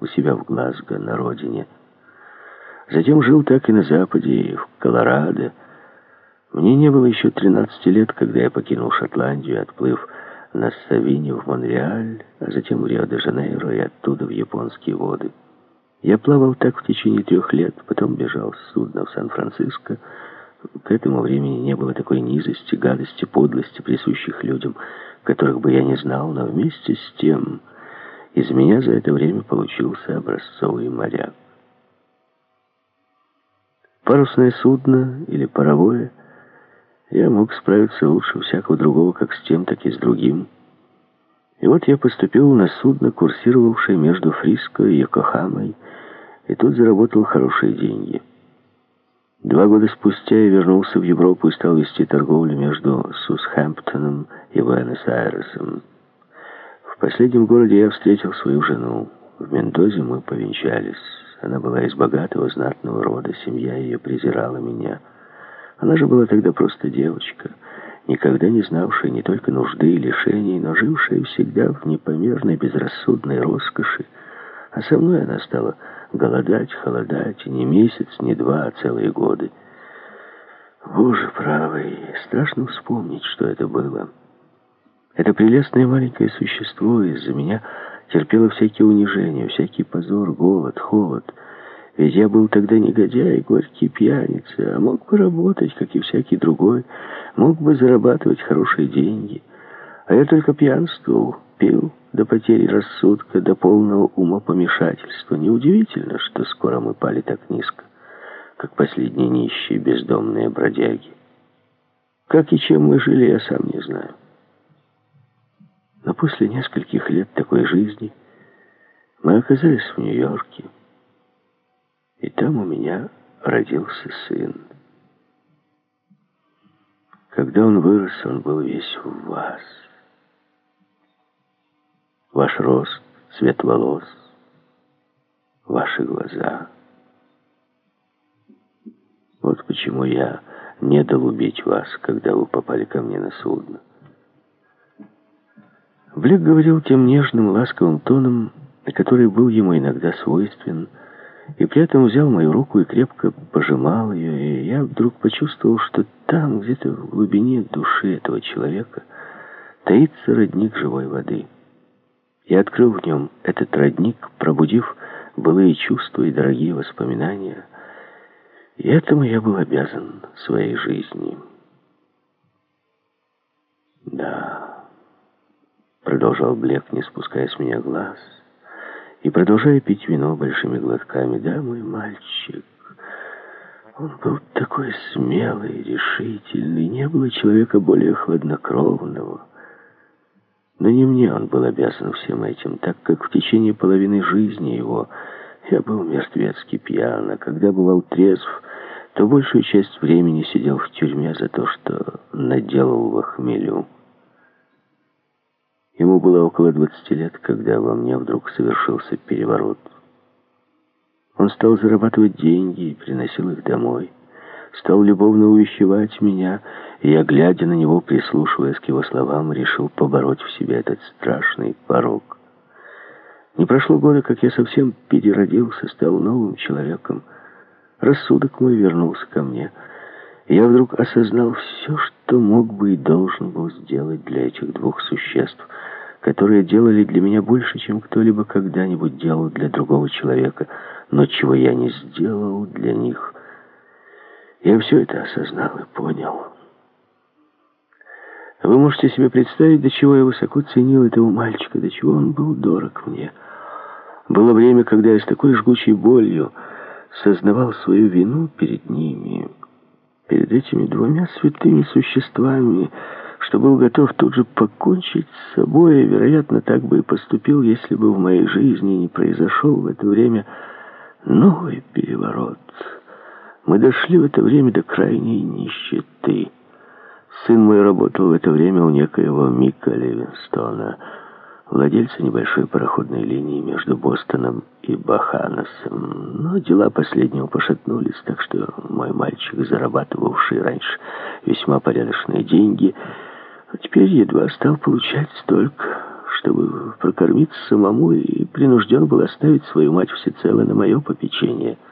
у себя в Глазго, на родине. Затем жил так и на Западе, и в Колорадо. Мне не было еще 13 лет, когда я покинул Шотландию, отплыв на Савине в Монреаль, а затем в Рио-де-Жанейро и оттуда в японские воды. Я плавал так в течение трех лет, потом бежал с судна в Сан-Франциско. К этому времени не было такой низости, гадости, подлости, присущих людям, которых бы я не знал, но вместе с тем из меня за это время получился образцовый моряк. Парусное судно или паровое я мог справиться лучше всякого другого как с тем, так и с другим. И вот я поступил на судно, курсировавшее между Фриско и Йокохамой, и тут заработал хорошие деньги. Два года спустя я вернулся в Европу и стал вести торговлю между Сусхэмптоном и Буэнос-Айресом. В последнем городе я встретил свою жену. В Мендозе мы повенчались. Она была из богатого, знатного рода, семья ее презирала меня. Она же была тогда просто девочка, никогда не знавшая не только нужды и лишений, но жившая всегда в непомерной безрассудной роскоши. А со мной она стала голодать, холодать, не месяц, не два, а целые годы. Боже правый, страшно вспомнить, что это было. Это прелестное маленькое существо из-за меня терпело всякие унижения, всякий позор, голод, холод. Ведь я был тогда негодяй, горький пьяница, а мог бы работать, как и всякий другой, мог бы зарабатывать хорошие деньги. А я только пьянствовал, пил до потери рассудка, до полного умопомешательства. Неудивительно, что скоро мы пали так низко, как последние нищие бездомные бродяги. Как и чем мы жили, я сам не знаю. Но после нескольких лет такой жизни мы оказались в Нью-Йорке. И там у меня родился сын. Когда он вырос, он был весь в вас. Ваш рост, цвет волос, ваши глаза. Вот почему я не дал убить вас, когда вы попали ко мне на судно. Блек говорил тем нежным, ласковым тоном, который был ему иногда свойствен, и при этом взял мою руку и крепко пожимал ее, и я вдруг почувствовал, что там, где-то в глубине души этого человека, таится родник живой воды. Я открыл в нем этот родник, пробудив былые чувства и дорогие воспоминания, и этому я был обязан своей жизни. Продолжал Блек, не спуская с меня глаз, и продолжая пить вино большими глотками. Да, мой мальчик, он был такой смелый, решительный, не было человека более хладнокровного. Но не мне он был обязан всем этим, так как в течение половины жизни его я был мертвецки пьян, а когда бывал трезв, то большую часть времени сидел в тюрьме за то, что наделал во хмелю. Ему было около 20 лет, когда во мне вдруг совершился переворот. Он стал зарабатывать деньги и приносил их домой. Стал любовно увещевать меня, и я, глядя на него, прислушиваясь к его словам, решил побороть в себе этот страшный порог. Не прошло года, как я совсем переродился, стал новым человеком. Рассудок мой вернулся ко мне — я вдруг осознал все, что мог бы и должен был сделать для этих двух существ, которые делали для меня больше, чем кто-либо когда-нибудь делал для другого человека, но чего я не сделал для них. Я все это осознал и понял. Вы можете себе представить, до чего я высоко ценил этого мальчика, до чего он был дорог мне. Было время, когда я с такой жгучей болью сознавал свою вину перед ними, перед этими двумя святыми существами, что был готов тут же покончить с собой, и, вероятно, так бы и поступил, если бы в моей жизни не произошел в это время новый переворот. Мы дошли в это время до крайней нищеты. Сын мой работал в это время у некоего Мика Ливинстона, владельца небольшой пароходной линии между Бостоном и Баханасом. Но дела последнего пошатнулись, так что мой мальчик, зарабатывавший раньше весьма порядочные деньги, теперь едва стал получать столько, чтобы прокормиться самому, и принужден был оставить свою мать всецело на мое попечение —